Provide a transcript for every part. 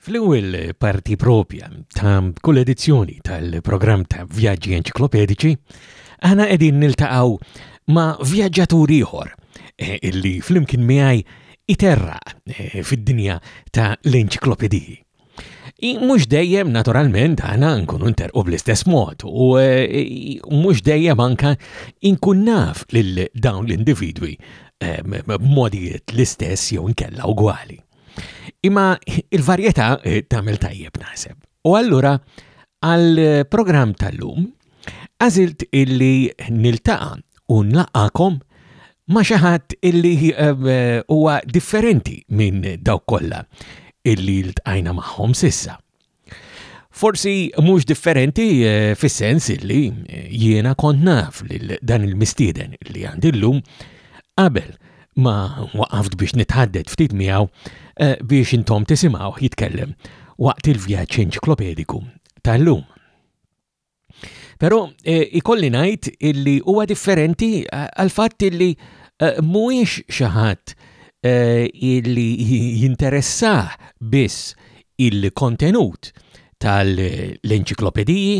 Fl-ewwel parti propja ta' kull edizzjoni tal-programm ta' vjaġġi enċiklopedici, aħna qegħdin niltaqgħu ma' vjaġġatur ieħor eh, illi flimkien miegħi iterra eh, fid-dinja ta' l-enċiklopediji. Mhux dejjem naturalment aħna nkunu nterqu bl-istess mod u eh, mhux dejjem anka inkun naf lil dawn l-individwi b'modijiet l-istess jew inkella ugwali. Imma il-varjetà eh, tagħmel tajjeb naħseb. U allura għal programm tal-lum għażilt illi niltaqa' u nlaqakom ma' xi ħadd illi eh, huwa differenti minn dawk kollha illi ltqajna magħhom sissa. Forsi mhux differenti eh, fis-sens li eh, jiena kont naf lil dan il-mistieden li għandi llum qabel ma waqaft biex nitħaddet ftit miegħu eh, biex intom tisimgħu jitkellem waqt il-vjaġġ enċiklopediku tal-lum. Però eh, ikolli ngħid illi huwa differenti eh, għal fatt illi eh, mhuwiex xi ħadd illi jinteressah biss il-kontenut tal-enċiklopediji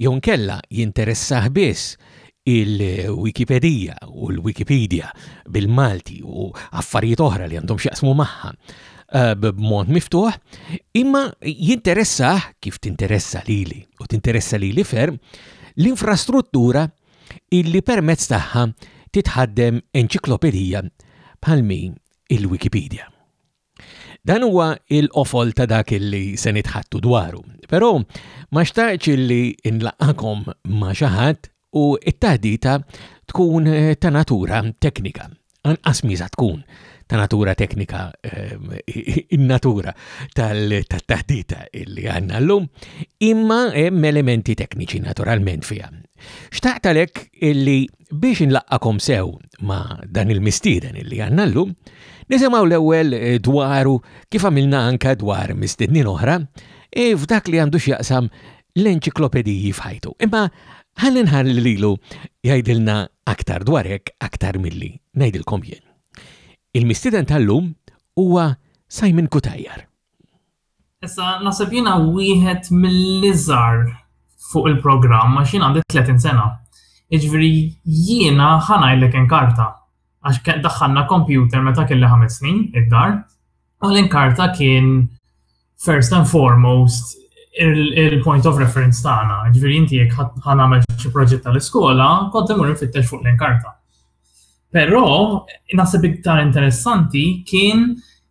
jew kella jinteressah biss il-Wikipedija u l-Wikipedia bil-Malti u affarijiet oħra li għandhom x'jaqsmu magħha eh, b'mod miftuħ, imma jinteressa kif tinteressa lili u tinteressa lili ferm l-infrastruttura illi permezz tagħha titħaddem enċiklopedija bħal min il-Wikipedia. Dan huwa il-qofol ta' dak illi se nitħattu dwaru. Però ma xtaqx illi nlaqakom ma' xi ħadd u t-taħdita tkun ta' natura teknika. Anqas miża tkun ta' natura teknika eh, in-natura tal-taħdita illi għandna llum, imma hemm elementi tekniċi naturalment fiha. Xtaqt għalhekk illi Biex inlaqqakom sew ma' dan il-mistieden li għanna l-lum, nisimaw l-ewel eh, dwaru kif għamilna anka dwar mistednin oħra, e f'dak li għandu x'jaqsam l-enċiklopediji f'ħajtu. Imma ħalli nħar li lilu jgħidilna aktar dwar hekk aktar milli ngħidilkom jien. Il-mistieden tal-lum huwa Simon Kutajjar. Issa naħseb jiena wieħed mill-iżgħar fuq il-programm għax jien għandi 30 sena. Jiġifieri jiena ħanajlek inkarta għax daħħalna kompjuter meta kelli ħames snin id-dar u l-inkarta kien first and foremost il-point of reference tagħna. Ġifieri inti jekk ħanagħmel xi proġett tal-iskola, kont imur infittex fuq l-inkarta. Però naħseb iktar interessanti kien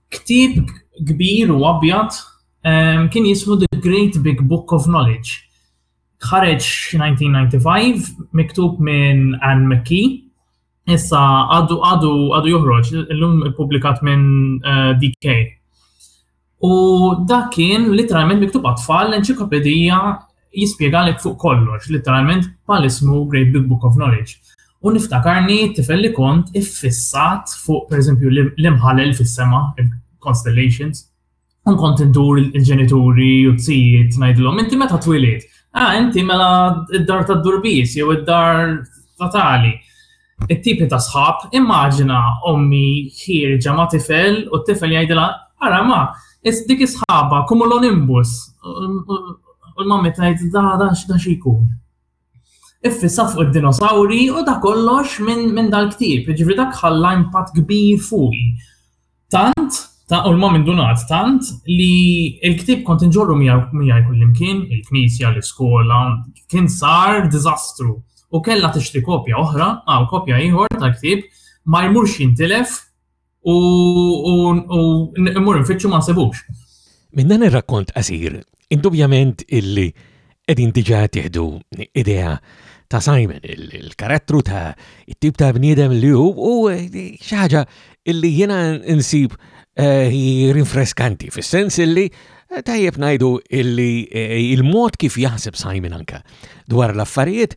Ktieb kbir u abjad ehm, kien jismu The Great Big Book of Knowledge. Ħareġ 1995 miktub minn Anne McKee. Issa għadu għadu għadu joħroġ illum ippubblikat minn eh, DK. U dak kien literalment miktub għat-tfal l-enċiklopedija jispjegalek fuq kollox, litteralment bħal ismu Great Big Book of Knowledge. U niftakarni tifel li kont iffissat fuq, per eżempju, l-imħalel fis-sema, constellations, un kont indur il-ġenituri u t-sijiet najdilom, inti meta twilit? Ah, inti mela id-dar ta' durbis, jew id-dar ta' tali. it-tipi ta' sħab, immaġina ommi ħirġa ma' tifel u t-tifel jgħidilha, ara ma, dik isħaba kumulonimbus. U l-mammi tgħid da da x'da xi jkun. Iffissa fuq id-dinosawri u da kollox minn dal-ktieb, ġifri dak ħalla impatt kbir fuqi. Tant, ta' u l-mom indunat tant li il-ktib kont inġorru miegħi kullimkien, il-knisja, l-iskola, kien sar diżastru. U kellha tixtri kopja oħra, għal kopja ieħor tal-ktib, ma jmurx jintilef u mmur nfittxu ma nsibux. Minn dan ir-rakkont qasir, Indubjament illi qegħdin diġà tieħdu idea ta' Simon, il-karattru ta' it-tip ta' bniedem li hu u eh, xi ħaġa illi jiena nsib eh, rinfreskanti, fis-sens illi eh, tajjeb ngħidu illi il-mod kif jaħseb Simon anka dwar l-affarijiet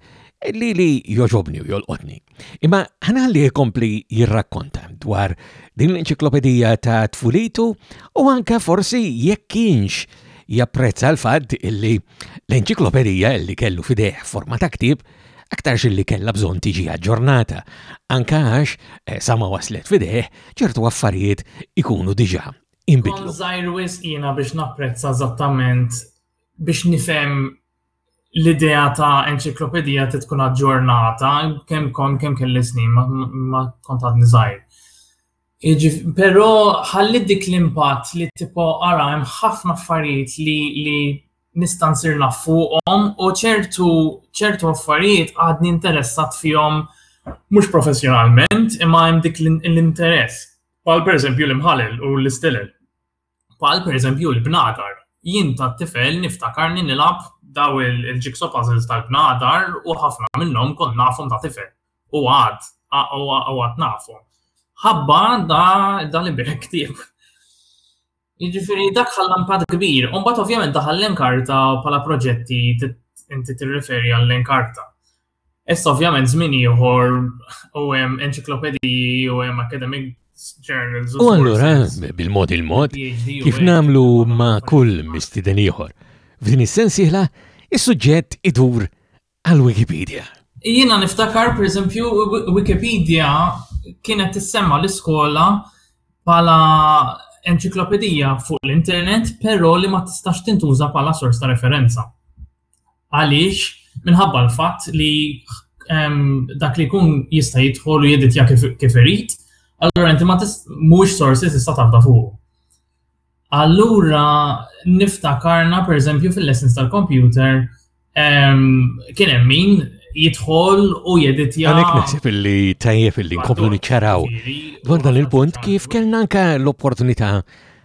li li joġobni u jolqotni. Imma ħanalli jkompli jirrakkonta dwar din l-enċiklopedija ta' tfulitu u anka forsi jekk kienx japprezza l-fatt illi l-enċiklopedija illi kellu fideħ forma ta' ktib aktarx illi kella bżon tiġi aġġornata, anka għax eh, sama waslet fideħ ċertu affarijiet ikunu diġa imbidlu. Zaħir wisqina biex napprezza eżattament biex nifhem l-idea ta' enċiklopedija trid tkun aġġornata kemm kont kemm kelli snin ma kont għadni żgħir. Però ħalli dik l-impatt li tipo ara hemm ħafna affarijiet li li nista' nsir naf fuqhom u ċertu ċertu affarijiet għadni interessat fihom mhux professjonalment imma hemm dik l-interess. Bħal pereżempju l-imħalel u l-istilel. Pal per eżempju l-bnadar. Jien ta' tifel niftakarni nilab daw il-jigsaw puzzles tal-bnadar u ħafna minnhom kont nafhom ta' tifel. U għad, u għad nafhom. Ħabba da dan imbieħ ktib. Jiġifieri dak ħalla impatt kbir. U mbagħad ovvjament daħal l-enkarta bħala proġetti inti tirreferi għall-enkarta. Issa ovvjament żmien ieħor u hemm enċiklopediji u hemm academic journals. U allura bil-mod il-mod kif nagħmlu ma' kull mistiden ieħor. F'din is-sensiela is-suġġett idur għal Wikipedia. Jiena niftakar pereżempju Wikipedia kienet tissemma l-iskola bħala enċiklopedija fuq l-internet, però li ma tistax tintuża bħala sors ta' referenza. Għaliex? Minħabba l-fatt li dak li jkun jista' jidħol u jeditja kif irid, allura inti ma mhuwiex sorsi tista' tafda fuq. Allura niftakarna pereżempju fil-lessons tal-computer kien hemm min jidħol u jeditja. Għalek naħseb illi tajjeb illi nkomplu niċċaraw dwar dan il-punt kif kellna anka l-opportunità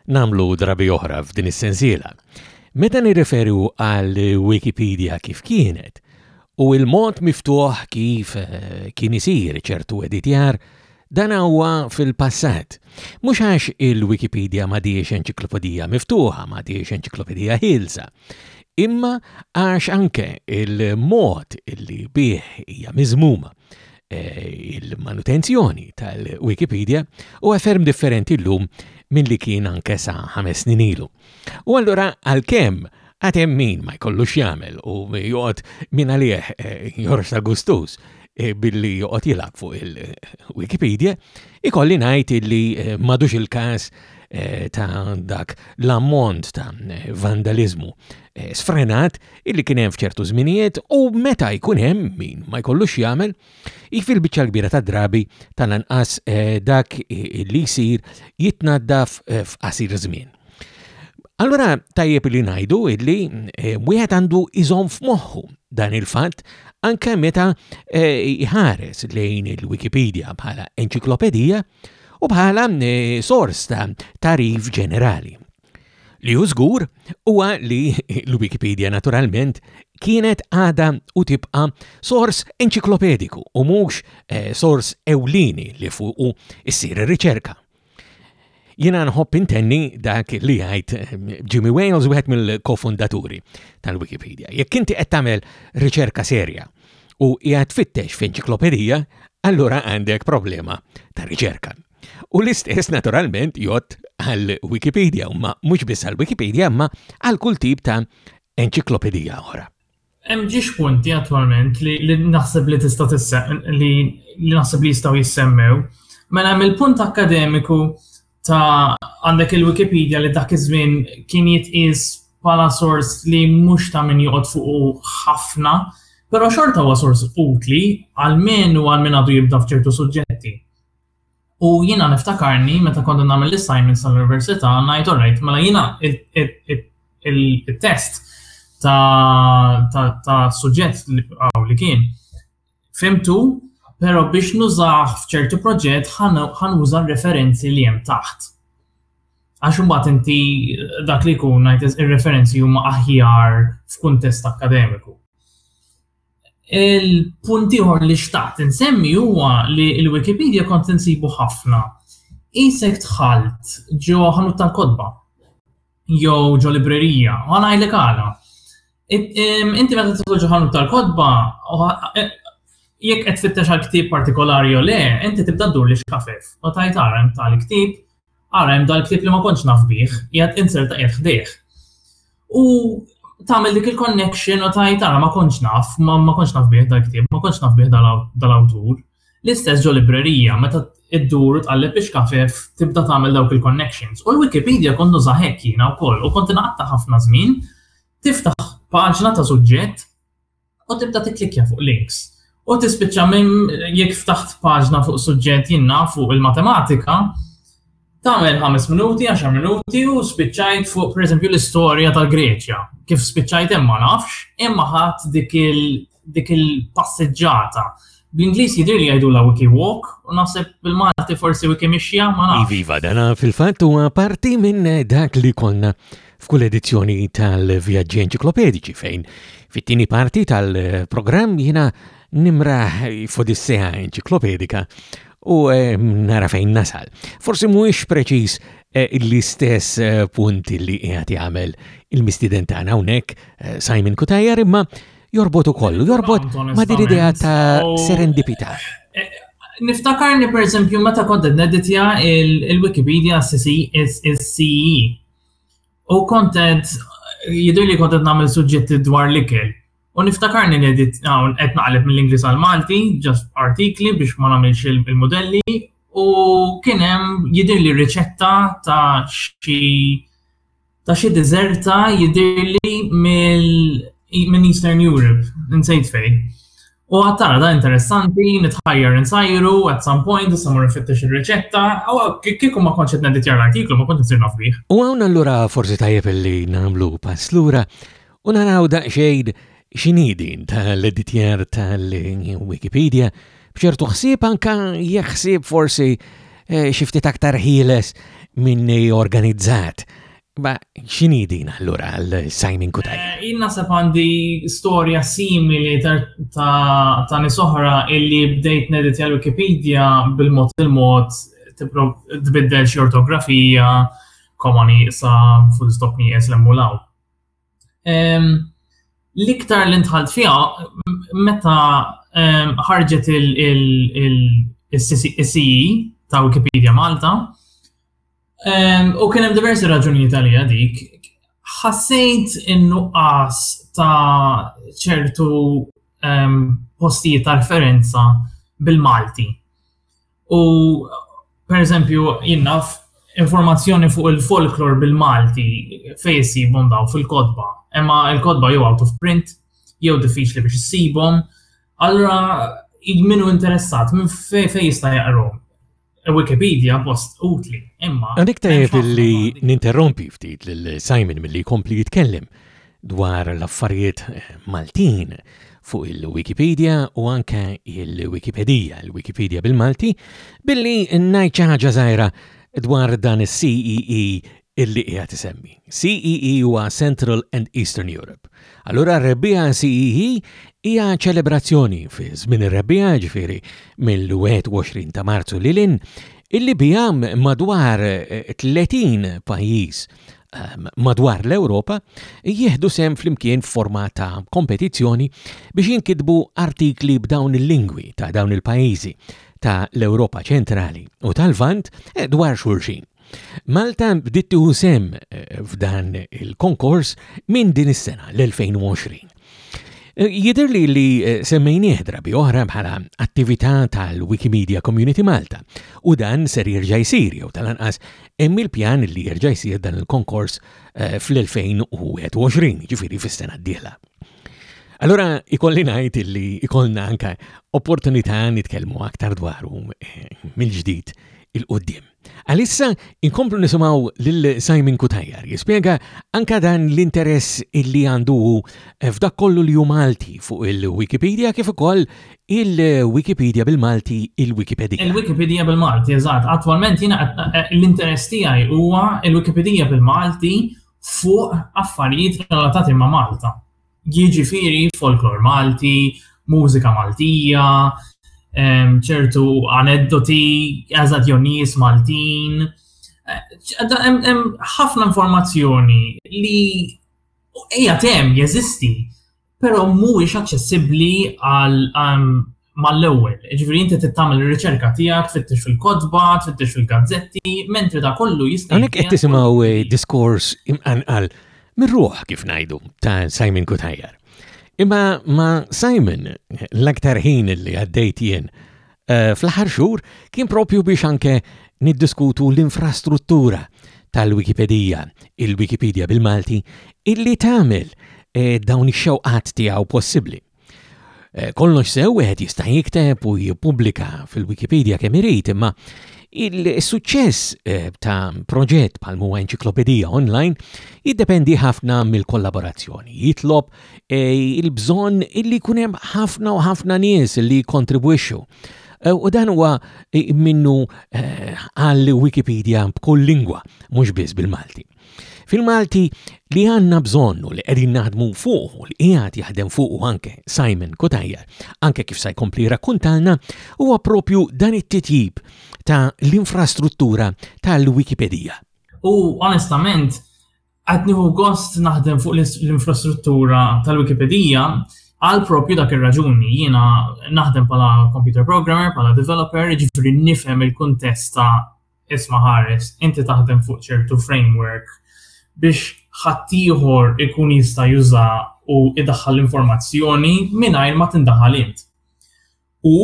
nagħmlu drabi oħra f'din is-sensiela. Meta nirreferu għal Wikipedia kif kienet u il-mod miftuħ kif eh, kien isir ċertu editjar, dan huwa fil-passat. Mhux għax il-Wikipedia ma diex enċiklopedija miftuħa, ma diex enċiklopedija ħilsa, imma għax anke il-mod illi bih hija miżmuma Eh, il-manutenzjoni tal-Wikipedia u għaferm differenti l-lum minn li kien anke sa ħames snin ilu. U allura għal-kem għatem min ma jkollu xjamel u joqot minn għalieħ eh, jorsa gustus eh, billi joqot jilab fuq il-Wikipedia, ikolli najt illi madux il-kas ta' dak l-ammont ta' vandalizmu sfrenat illi kien hemm f'ċertu żminijiet u meta jkun hemm min ma jkollux jagħmel, jifil biċċa l-kbira ta' drabi tal-anqas eh, dak li jsir jitnaddaf eh, f'qasir żmien. Allora tajjeb li ngħidu illi eh, wieħed għandu iżomm f'moħħu dan il-fatt anke meta jħares lejn il-Wikipedia bħala enċiklopedija u bħala sors ta' tarif ġenerali. Li hu żgur huwa li l-Wikipedija naturalment kienet għadha u tibqa' sors enċiklopediku u mhux eh, sors ewlieni li fuqu ssir ir-riċerka. Jiena nħobb intenni dak li jgħid eh, Jimmy Wales wieħed mill-kofundaturi tal-Wikipedija. Jekk inti qed tagħmel riċerka serja u qiegħed tfittex f'enċiklopedija, allura għandek problema ta' riċerka. U l-istess naturalment jott għal Wikipedia, ma mhux biss għal Wikipedia, ma għal kull tip ta' enċiklopedija oħra. Hemm ġiex punti attwalment li naħseb li tista' li naħseb li jistgħu jissemmew. Mela hemm il-punt akademiku ta' għandek il-Wikipedia li dak iż-żmien kien jitqies bħala sors li mhux ta' min joqgħod fuq ħafna, però xorta huwa sors utli għal min u għal min għadu jibda f'ċertu suġġetti. U jiena niftakarni meta kont nagħmel l-assignments tal-università ngħid alright, mela jiena il-test ta' suġġett li għaw li kien fimtu, pero biex nużaħ f'ċertu proġett ħan uża referenzi li hemm taħt. Għax imbagħad inti dak li jkun ngħid ir-referenzi huma aħjar f'kuntest akademiku. Il-punt ieħor li xtaqt insemmi huwa li l-Wikipedia kont insibu ħafna isek tħalt ġo ħanut tal-kotba jew ġo librerija, ma ngħidlek għala. Inti meta tidħol ġo ħanut tal-kotba, e, jekk qed tfittex għal ktieb partikolari jew le, inti tibda ddur li xkafef. U tajt ara tal-ktieb Ara hemm dal-ktieb li ma kontx naf bih, qiegħed inser ta' qiegħed ħdejh. U tagħmel dik il-connection u tajt ara ma kontx naf, ma kontx naf bih dal-ktieb, ma kontx naf bih dal-awtur. L-istess ġo librerija meta iddur u tqalleb ix-xkafef tibda tagħmel dawk il-connections. U l-Wikipedia kont nuża hekk jiena wkoll u kont inqatta' ħafna żmien tiftaħ paġna ta' suġġett u tibda tikklikja fuq links. U tispiċċa minn jekk ftaħt paġna fuq suġġett jinna fuq il-matematika, tagħmel 5 minuti, 10 minuti u spiċċajt fuq pereżempju l-istorja tal-Greċja. Kif spiċċajt hemm ma nafx, imma ħadd dik il-passeġġata Bl-Ingliż jidhirli jgħidulha wiki walk u naħseb bil-Malti forsi wiki mixja ma nafx. Iviva dana fil-fatt huwa parti minn dak li konna f'kull edizzjoni tal-vjaġġi enċiklopedici fejn fit-tieni parti tal-programm jiena nimra f'odissea enċiklopedika u eh, nara fejn nasal. Forsi mhuwiex preċiż eh, l-istess eh, punt li qiegħed jagħmel il-mistidentana hawnhekk Simon Kutajjar imma Jorbot ukoll, u jorbot ma' din idea ta' serendipità. Eh, niftakarni per esempio meta kont neditja il-Wikipedia is-CE. U kontent jidur li kontent nagħmel suġġetti dwar l-ikel. U niftakarni nedit hawn qed naqleb mill-Ingliż għal Malti, ġast artikli biex ma nagħmilx il-modelli u kien hemm jidir li riċetta ta' xi Ta' xi diżerta jidhirli minn Eastern Europe, insejt fejn. U għad tara dan interessanti, nitħajjar insajru at some point, issa mmur infittex ir-riċetta, kieku ma kontx qed nedditjar l-artiklu ma kontx insir naf bih. U hawn allura forsi tajjeb li nagħmlu pass lura u naraw daqsxejn x'inhi din ta' l-editjar tal-Wikipedia b'ċertu ħsieb anka jekk ħsieb forsi eh, xi ftit aktar ħieles minni organizzat. Ma x'inhi din allura għal Simon Kutaj? Eh, jien naħseb għandi storja simili ta' nisoħra illi bdejt neditja l-Wikipedia bil-mod il-mod tbiddel xi ortografija komani sa full stop nieqes l-emmulaw. L-iktar li ntħalt fiha meta ħarġet il-CE ta' Wikipedia Malta u kien hemm diversi raġunijiet għalija dik, ħassejt in-nuqqas ta' ċertu postijiet ta' referenza bil-Malti. U per eżempju, jinnaf informazzjoni fuq il-folklor bil-Malti fej jisibom daw fil-kodba. Emma il-kodba jew out of print, jew diffiċli biex jisibom. Allora, minu interessat, minn fej fej jista' jaqrom. Wikipedia post utli, imma. Għandik tajjeb li ninterrompi ftit lil Simon mill-li kompli jitkellem. dwar l-affarijiet Maltin fuq il-Wikipedia u anke il-Wikipedija, il-Wikipedia bil-Malti, billi ngħid xi ħaġa żgħira dwar dan is-CEE e illi qiegħed isemmi. CEE e huwa Central and Eastern Europe. Allura r-rebbija CEE e hija ċelebrazzjoni fi żmien ir-rebbija ġifieri mill-21 ta' Marzu lilin illi biha madwar 30 pajjiż ehm, madwar l-Ewropa jieħdu sem flimkien forma ta' kompetizzjoni biex jinkitbu artikli b'dawn il-lingwi ta' dawn il-pajjiżi ta' l-Ewropa ċentrali u tal-Vant eh, dwar xulxin. Malta bdiet sem eh, f'dan il-konkors minn din is-sena l-2020. Jidir li li eh, semmejnieh drabi oħra bħala attività tal-Wikimedia Community Malta u dan ser jirġa' jsir jew tal-anqas hemm il-pjan li jirġa' jsir dan il-konkors eh, fl-2021, ġifieri fis-sena d-dieħla. Allora ikolli ngħid li ikollna anke opportunità nitkellmu aktar dwaru eh, mill-ġdid il-qudiem. Għalissa inkomplu nisimgħu lil Simon Cutajar jispjega anka dan l-interess illi għandu eh, f'dak kollu li hu Malti fuq il-Wikipedia kif ukoll il-Wikipedia bil-Malti il-Wikipedia. Il-Wikipedia bil-Malti, eżatt. Attwalment jiena eh, eh, l-interess tiegħi huwa il-Wikipedia bil-Malti fuq affarijiet relatati ma' Malta. jiġifieri folklor Malti, mużika Maltija, ċertu aneddoti, eżazzjonijiet Maltin. Hemm ħafna informazzjoni li hija temm jeżisti, però mhuwiex aċċessibbli għal mal-ewwel. Ġifieri inti trid tagħmel ir-riċerka tiegħek, tfittix fil-kotba, tfittix fil-gazzetti, mentri da kollu jista' Hawnhekk qed tisimgħu eh, diskors imqanqal mir-ruħ kif ngħidu ta' Simon Kutajjar. Imma ma' Simon l-aktar ħin li għaddejt jien eh, fl-aħħar xhur kien propju biex anke niddiskutu l-infrastruttura tal-Wikipedija, il-Wikipedia bil-Malti, illi tagħmel eh, dawn ix-xewqat tiegħu possibbli. Eh, kollox sew wieħed jista' jikteb u jippubblika fil-Wikipedia kemm irid, imma il-suċċess eh, ta' proġett bħal huwa enċiklopedija online jiddependi ħafna mill-kollaborazzjoni. Jitlob eh, il-bżonn illi jkun hemm ħafna u ħafna nies li kontribwixxu. U dan huwa minnu għal Wikipedia b'kull lingwa, mhux biss bil-Malti. Fil-Malti li għandna bżonn u li qegħdin naħdmu fuq u li qiegħed jaħdem fuq u anke Simon Kutajjar, anke kif se jkompli rakkuntalna, huwa propju dan it-titjib ta' l-infrastruttura tal-Wikipedija. U onestament, qed nieħu gost naħdem fuq l-infrastruttura tal-Wikipedija għal propju dak ir-raġuni. Jiena naħdem bħala computer programmer, bħala developer, ġifieri nifhem il-kuntest ta' isma' ħares, inti taħdem fuq ċertu framework biex ħaddieħor ikun jista' juża u idaħħal l-informazzjoni mingħajr ma tindaħal int. U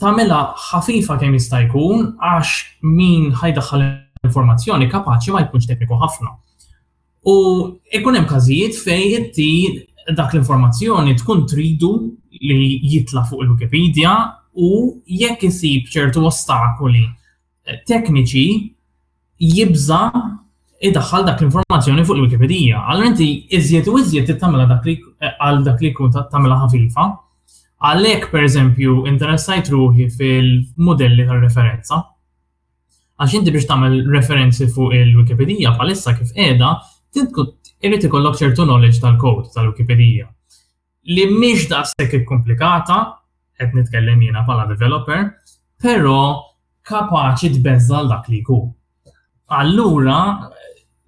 tagħmilha ħafifa kemm jista' jkun għax min ħajdaħħal l-informazzjoni kapaċi ma jkunx tekniku ħafna. U ikun hemm każijiet fejn inti dak l-informazzjoni tkun tridu li jitla fuq il-Wikipedia u jekk isib ċertu ostakoli tekniċi jibża idaħħal dak l-informazzjoni fuq il-Wikipedija. Allora inti iżjed u iżjed tittamela dak li għal dak li kun tagħmilha ħafifa. Għalhekk pereżempju interessajt ruħi fil-modelli tal-referenza. Għax inti biex tagħmel referenzi fuq il-Wikipedija bħalissa kif qiegħda, irid ikollok ċertu knowledge tal-kod tal-Wikipedija. li mhix daqshekk ikkomplikata, qed nitkellem jiena bħala developer, però kapaċi tbeżżal dak li jkun. Allura,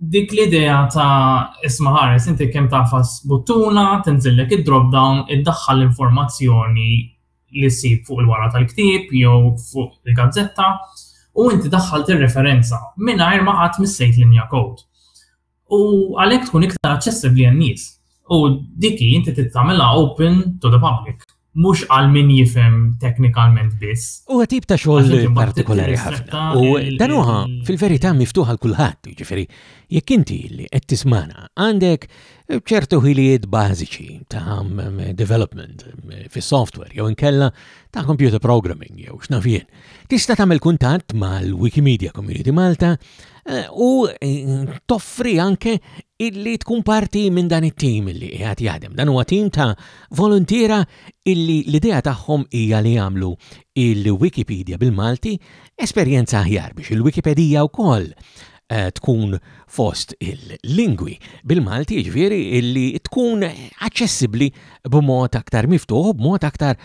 dik l-idea ta' isma ħares inti kemm tafas buttuna, tinżillek id-drop down, iddaħħal l-informazzjoni li ssib fuq il-wara tal-ktieb jew fuq il-gazzetta u inti daħħal tir-referenza mingħajr ma qatt missejt linja kod. U għalhekk tkun iktar aċċessibbli għan-nies. U dik hi inti tittamilha open to the public mhux għal min jifhem teknikalment biss. Huwa tip ta' xogħol partikolari ħafna. U dan huwa fil-verità miftuħ għal kulħadd, jiġifieri jekk inti li qed tismana għandek ċertu ħilijiet bażiċi ta' mm, development mm, fis-software jew inkella ta' computer programming jew x'nafien. Tista' tagħmel kuntatt mal-Wikimedia Community Malta eh, u eh, toffri anke illi tkun parti minn dan it-tim illi qiegħed jaħdem. Dan huwa tim ta' volontiera illi l-idea tagħhom hija li jagħmlu il-Wikipedia bil-Malti esperjenza aħjar biex il-Wikipedija wkoll eh, tkun fost il-lingwi bil-Malti ġviri illi tkun aċċessibbli b'mod aktar miftuħ, b'mod aktar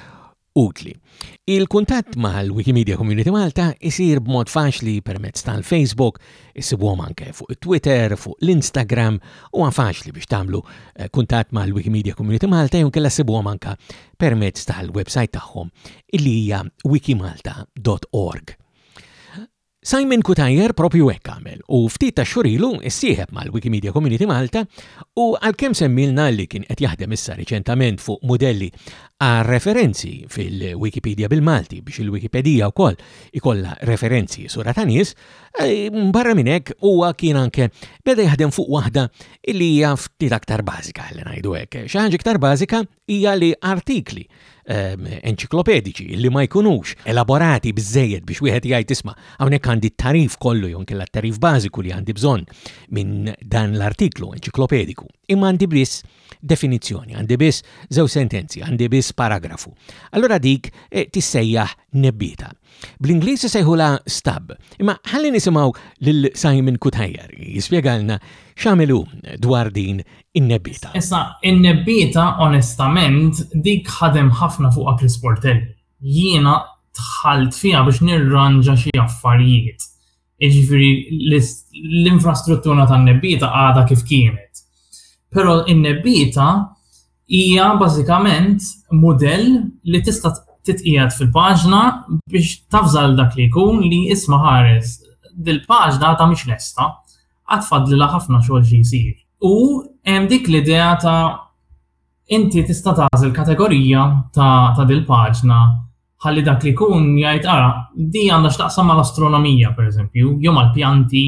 utli. Il-kuntatt mal-Wikimedia Community Malta isir b'mod faċli permezz tal-Facebook, issibuhom anke fuq it-Twitter, fuq l-Instagram, u faċli biex tagħmlu eh, kuntatt mal-Wikimedia Community Malta jew kella sibuhom anke permezz tal-website tagħhom illi hija wikimalta.org. Simon Cutajar propju hekk għamel u ftit ta' xhur ilu ssieħeb mal-Wikimedia Community Malta u għalkemm semmilna li kien qed jaħdem issa riċentament fuq mudelli għal referenzi fil-Wikipedia bil-Malti biex il-Wikipedija wkoll ikollha referenzi sura ta' nies, eh, barra minn hekk huwa kien anke beda jaħdem fuq waħda li hija ftit aktar bażika li ngħidu hekk. Xi ħaġa iktar bażika hija li artikli ehm, enċiklopedici li ma jkunux elaborati bizzejed biex wieħed jgħid isma' hawnhekk għandi tarif kollu jew kella tarif bażiku li għandi bżonn minn dan l-artiklu enċiklopediku. Imma għandi biss definizzjoni, għandi biss żew sentenzi, għandi biss paragrafu. Allura dik eh, tissejjaħ nebbita. Bl-Ingliż isejħulha stub, imma ħalli nisimgħu lil Simon Cutajar jispjegalna x'għamel hu dwar din in-nebbieta. Issa, in-nebbieta onestament dik ħadem ħafna fuqha Chris Portelli. Jiena dħalt fiha biex nirranġa xi affarijiet. Jiġifieri l-infrastruttura tan-nebbita għadha kif kienet. Però in-nebbita hija bażikament mudell li tista' titqiegħed fil-paġna biex tafżal dak li jkun li isma' ħares dil-paġna ta' mhix lesta għad fadlilha ħafna xogħol xi jsir. U hemm dik l-idea ta' inti tista' tagħżel kategorija ta' dil-paġna ħalli dak li jkun jgħid ara, di għandha x'taqsam mal-astronomija pereżempju, jew mal-pjanti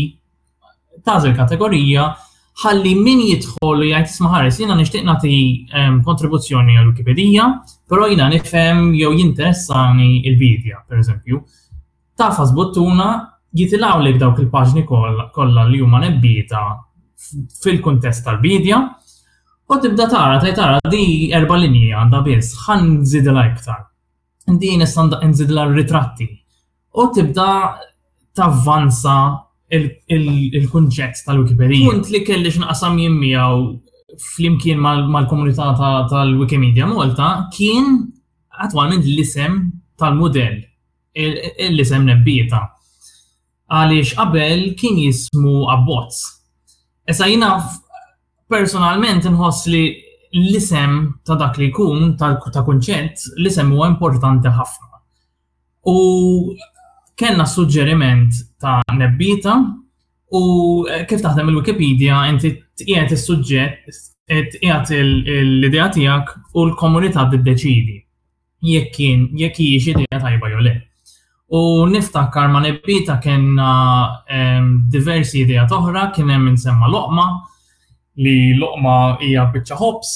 tażel kategorija ħalli min jidħol u jgħid isma' ħares jiena nixtieq nagħti ehm, kontribuzzjoni għal Wikipedija, però jiena nifhem jew jinteressani il-Bibja, pereżempju. Tagħfas buttuna, jitilgħulek dawk il-paġni kollha li huma nebbieta fil-kuntest tal-biedja u tibda tara tgħid tara di erba' linji għandha biss, ħa nżidilha iktar. Din issa nżidilha ritratti. U tibda tavvanza il-kunċett tal-Wikipedia. Punt li kelli x'naqsam jien miegħu flimkien mal-komunità tal-Wikimedia Malta kien attwalment l-isem tal-mudell l-isem nebbieta. Għaliex qabel kien jismu abbozz. Issa jina personalment nħoss li l-isem ta' dak li jkun ta' kunċett, l-isem huwa importanti ħafna. U kellna suġġeriment ta' nebbita u eh, kif taħdem il-Wikipedia inti tqiegħed is-suġġett tqiegħed l-idea tiegħek u l-komunità tiddeċidi. jekk kien jekk hijiex idea tajba jew le. U niftakar ma' nebbita kena diversi idea toħra kien hemm insemma loqma li loqma hija biċċa ħobs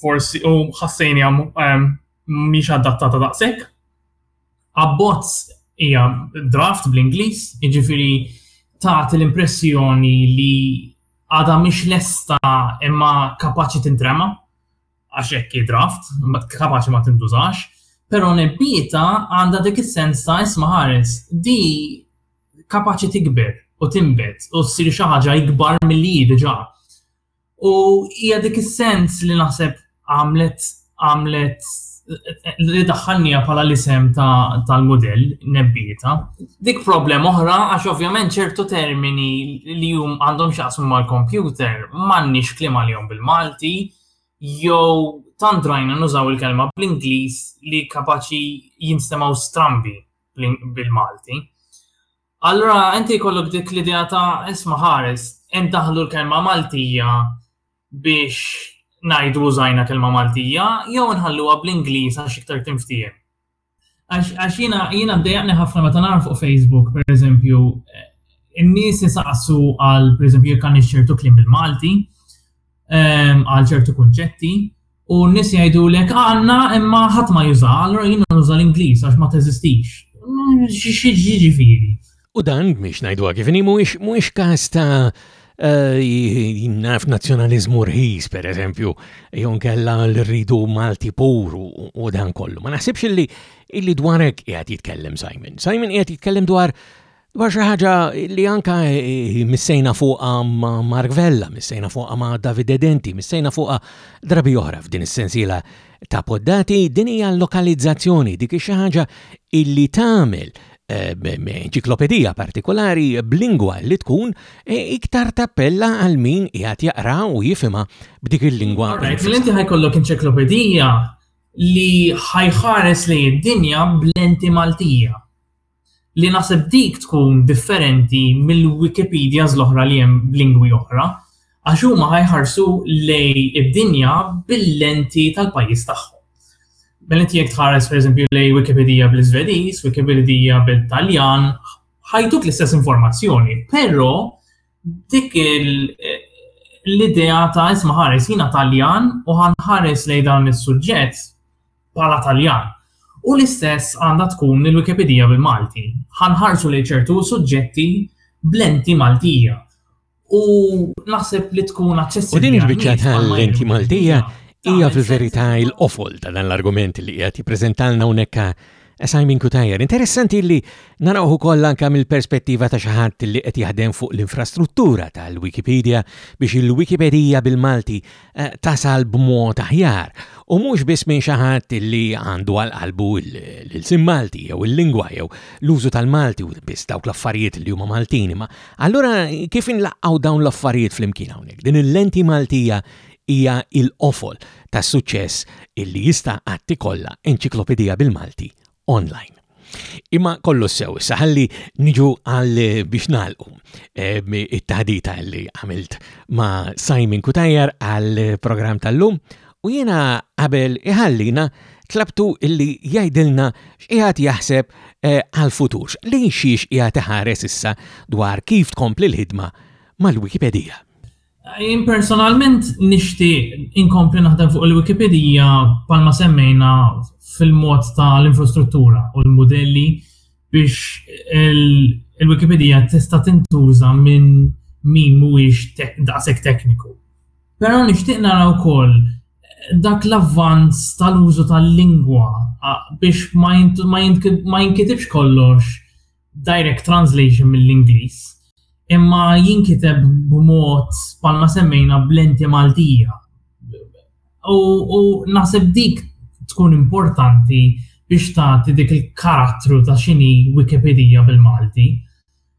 forsi u ħassejni mhix adattata daqshekk. Abbozz hija draft bl-Ingliż, jiġifieri tagħti l-impressjoni li għadha mhix lesta imma kapaċi tintrema għax hekk hi draft, kapaċi ma tintużax, però nebbieta għandha dik is-sens ta' isma' ħares di kapaċi tikber u timbet u ssir xi ħaġa ikbar milli hi diġà. U hija dik is-sens li naħseb għamlet għamlet li daħħalni bħala l-isem tal-modell nebbieta. Dik problem oħra, għax ovvjament ċertu termini li jum għandhom xaqsmu mal-kompjuter, mannix klim għal-jom bil-Malti, jew tant rajna nużaw il-kelma bl-Ingliż li kapaċi jinstemgħu strambi bil-Malti. Allura inti kollok dik l-idea ta' isma' ħares, hemm daħlu l-kelma Maltija biex ngħidu użajna kelma Maltija jew nħalluha bl-Ingliż għax iktar tinftiehem. Għax jina jina dejaqni ħafna meta nara fuq Facebook, per eżempju, n-nies jisaqsu għal, per eżempju, jekk għandix ċertu klim bil-Malti, ehm, għal ċertu kunċetti, u n-nies jgħidu lek għanna imma ħadd ma juża, allura jina nuża l-Ingliż għax ma teżistix. Mm, Xieġiġifieri. U dan, biex ngħiduha kif inhi, mhuwiex każ ta' eh, naf nazzjonaliżmu rħis, per eżempju, jew nkella l-rridu Malti pur u dan kollu. Ma naħsibx illi illi dwarek qiegħed jitkellem Simon. Simon qiegħed jitkellem dwar dwar xi ħaġa li anka eh, missejna fuqha ma' Mark Vella, missejna fuqha ma' David Edenti, missejna fuqha drabi oħra f'din is-sensiela ta' poddati din hija lokalizzazzjoni dik xi ħaġa illi tagħmel enċiklopedija partikolari b'lingwa li tkun e, iktar tappella għal min jgħat jaqra u jifima b'dik il-lingwa. Inti ħajkollok enċiklopedija li ħajħares li id-dinja b'lenti Maltija. li naħseb dik tkun differenti mill-Wikipedias l-oħra li hemm b'lingwi oħra għax huma ħajħarsu lej id-dinja bil-lenti tal-pajjiż tagħhom. Mela inti jekk tħares pereżempju lej Wikipedia bl-Iżvediż, Wikipedia bil-Taljan, ħajtuk l-istess informazzjoni, però dik l-idea ta' isma ħares jina Taljan u ħanħares lej dan is-suġġett bħala Taljan. U l-istess għandha tkun il-Wikipedija bil-Malti. Ħanħarsu lejn ċertu suġġetti blenti Maltija. U naħseb li tkun aċċessibbli. U din il-biċċa tal-lenti Maltija hija fil-verità il-qofol ta' dan l-argument li qed jippreżentalna hawnhekk Simon Kutajer. Interessanti li naraw ukoll anke mill-perspettiva ta' xi ħadd li qed jaħdem fuq l-infrastruttura tal-Wikipedia biex il-Wikipedija bil-Malti Eh, tasal b'mod aħjar u mhux biss minn xi ħadd li għandu għal qalbu l-sim Malti jew il-lingwa jew l-użu tal-Malti u biss dawk l-affarijiet li huma Maltin imma allura kif inlaqgħu dawn l-affarijiet flimkien hawnhekk. Din il-lenti Maltija hija il-qofol tas-suċċess illi jista' għatti kollha enċiklopedija bil-Malti online. Imma kollu sew, saħalli niġu għal eh, biex nalqu eh, it-taħdita li għamilt ma' Simon Kutajjar għal eh, program tal-lum u jiena qabel iħallina tlabtu illi jgħidilna x'qiegħed jaħseb għal-futur, li xiex qiegħed iħares issa dwar kif tkompli l-ħidma mal-Wikipedija. Jien personalment nixtieq inkompli naħdem fuq il-Wikipedija palma semmejna fil-mod ta' l-infrastruttura u l-modelli biex il-Wikipedija tista' tintuża minn min mhuwiex daqshekk tekniku. Però nixtieq nara wkoll dak l-avvanz tal-użu tal-lingwa biex ma jinkitibx kollox direct translation mill-Ingliż, imma jinkiteb b'mod palma semmejna bl-enti Maltija. U naħseb dik tkun importanti biex tagħti dik il-karattru ta' xini Wikipedia bil-Malti.